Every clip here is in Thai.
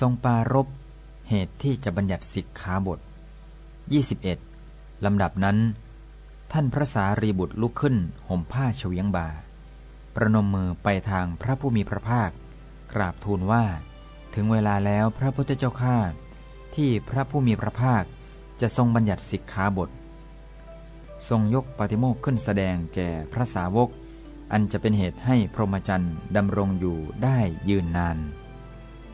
ทรงปารบเหตุที่จะบัญญัติสิกขาบท 21 ลำดับนั้น ท่านพระสารีบุตรลุกขึ้นห่มผ้าเฉวียงบา ประนมมือไปทางพระผู้มีพระภาค กราบทูลว่า ถึงเวลาแล้วพระพุทธเจ้าข้าที่พระผู้มีพระภาคจะทรงบัญญัติสิกขาบท ทรงยกปฏิโมกขึ้นแสดงแก่พระสาวก อันจะเป็นเหตุให้พรหมจรรย์ดำรงอยู่ได้ยืนนาน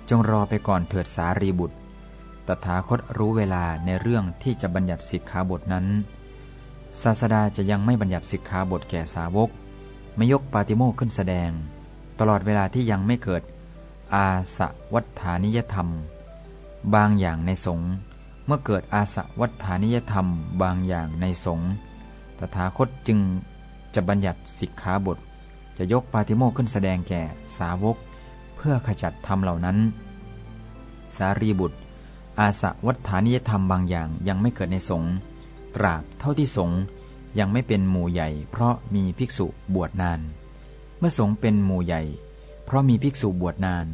จงรอไปก่อนเถิดสารีบุตร ตถาคตรู้เวลาในเรื่องที่จะบัญญัติสิกขาบทนั้น ศาสดาจะยังไม่บัญญัติสิกขาบทแก่สาวก ไม่ยกปาติโมกขึ้นแสดง ตลอดเวลาที่ยังไม่เกิด อาสวัฏฐานิยธรรม บางอย่างในสงฆ์เมื่อเกิดอาสวัฏฐานิยธรรมบางอย่างในสงฆ์ตถาคตจึงจะบัญญัติสิกขาบท จะยกปาติโมกขึ้นแสดงแก่สาวก พื่อขจัดธรรมเหล่านั้น สารีบุตร อาสวัฏฐานิยธรรมบางอย่างยังไม่เกิดในสงฆ์ตราบเท่าที่สงฆ์ยังไม่เป็นหมู่ใหญ่ เพราะมีภิกษุบวชนาน เมื่อสงฆ์เป็นหมู่ใหญ่ เพราะมีภิกษุบวชนาน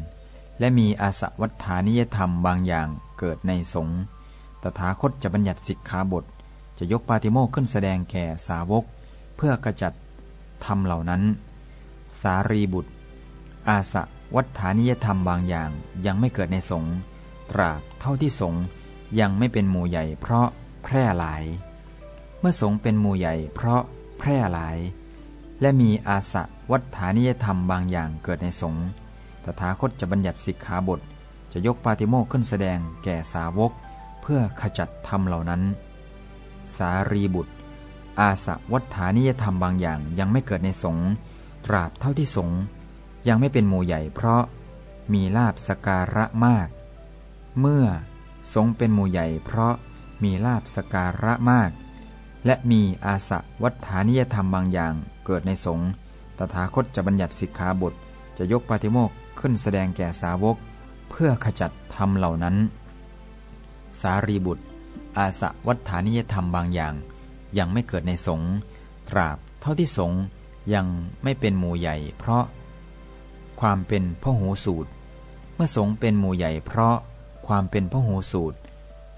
และมีอาสวัฏฐานิยธรรมบางอย่างเกิดในสงฆ์ตถาคตจะบัญญัติสิกขาบท จะยกปาติโมกขึ้นแสดงแก่สาวก เพื่อกระจัดธรรมเหล่านั้น สารีบุตร อาสะ วัฏฐานิยธรรมบางอย่างยังไม่เกิดในสงฆ์ตราบเท่าที่สงฆ์ยังไม่เป็นหมู่ใหญ่เพราะแพร่หลาย เมื่อสงฆ์เป็นหมู่ใหญ่เพราะแพร่หลาย และมีอาสะวัฏฐานิยธรรมบางอย่างเกิดในสงฆ์ตถาคตจะบัญญัติสิกขาบท จะยกปาติโมกขึ้นแสดงแก่สาวก เพื่อขจัดธรรมเหล่านั้น สารีบุตร อาสะวัฏฐานิยธรรมบางอย่างยังไม่เกิดในสงฆ์ตราบเท่าที่สงฆ์ ยังไม่เป็นหมู่ใหญ่เพราะมีลาบสการะมาก เมื่อสงเป็นหมู่ใหญ่เพราะมีลาบสการะมาก และมีอาสะวัฏฐานิยธรรมบางอย่างเกิดในสงฆ์ตถาคตจะบัญญัติสิกขาบทจะยกปาติโมกขึ้นแสดงแก่สาวก เพื่อขจัดธรรมเหล่านั้น สารีบุตร อาสะวัฏฐานิยธรรมบางอย่าง ยังไม่เกิดในสงฆ์ตราบเท่าที่สงฆ์ยังไม่เป็นหมู่ใหญ่ เพราะ ความเป็นพหูสูตร เมื่อสงเป็นหมู่ใหญ่เพราะความเป็นพหูสูตร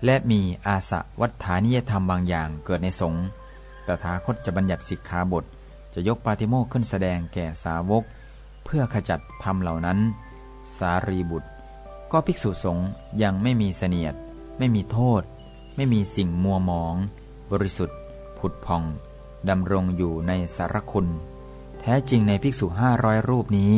และมีอาสะวัฏฐานิยธรรมบางอย่างเกิดในสงฆ์ตถาคตจะบัญญัติสิกขาบท จะยกปาติโมกขึ้นแสดงแก่สาวก เพื่อขจัดธรรมเหล่านั้น สารีบุตร ก็ภิกษุสงฆ์ยังไม่มีเสนียด ไม่มีโทษ ไม่มีสิ่งมัวหมอง บริสุทธิ์ ผุดพองดำรงอยู่ในสารคุณ แท้จริงในภิกษุห้าร้อยรูปนี้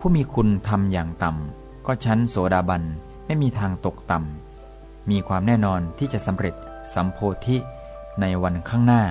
ผู้มีคุณทำอย่างต่ำก็ชั้นโสดาบันไม่มีทางตกต่ำมีความแน่นอนที่จะสำเร็จสัมโพธิในวันข้างหน้า